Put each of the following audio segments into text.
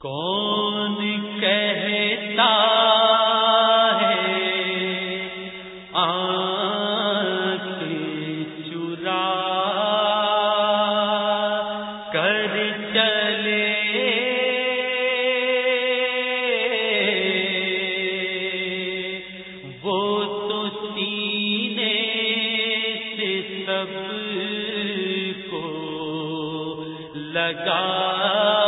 کون کہتا ہے چرا کر چلے؟ وہ تو سینے سے سب کو لگا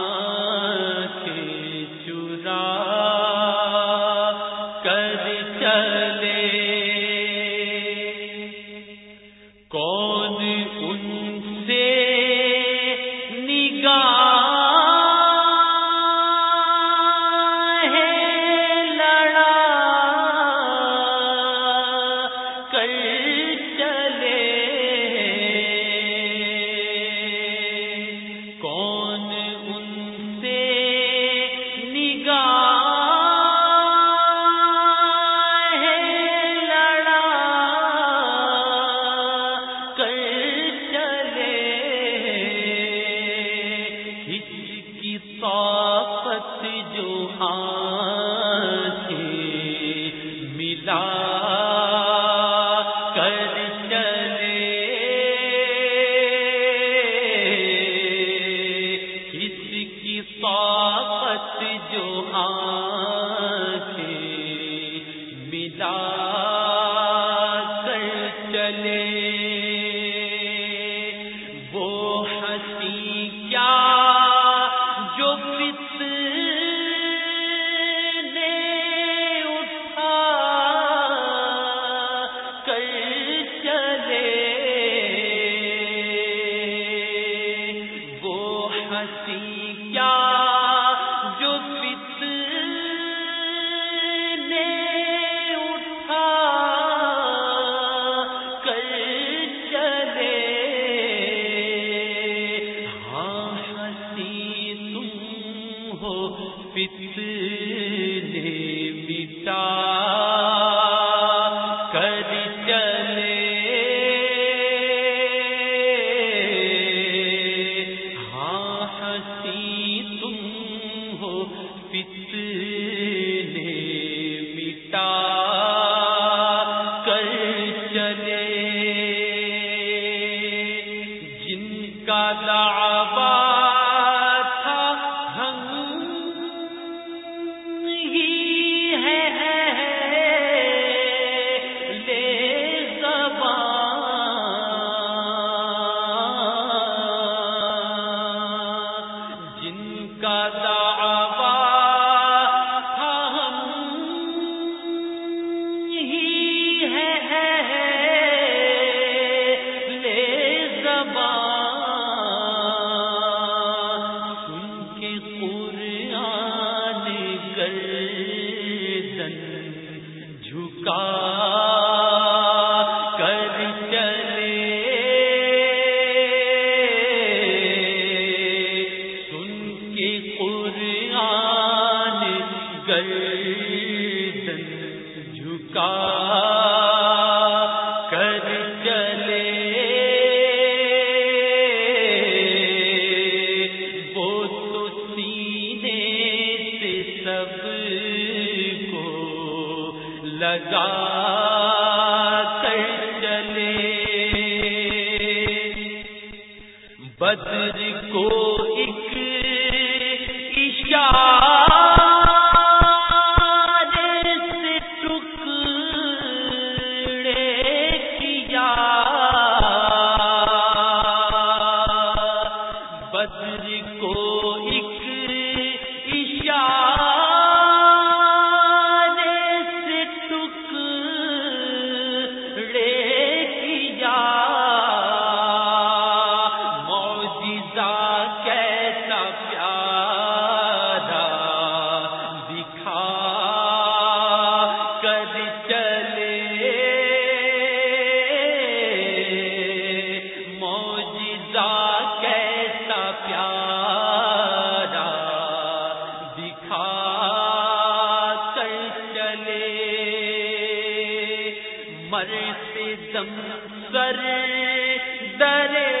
ہنسی جن کا دعا کر چلے۔ وہ تو سے سب کو لگا کر چلے۔ بدر کو کر چلے۔ موجزہ کیسا پیارا۔ دکھا کر چلے۔ مرتے دم سر درے۔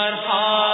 اس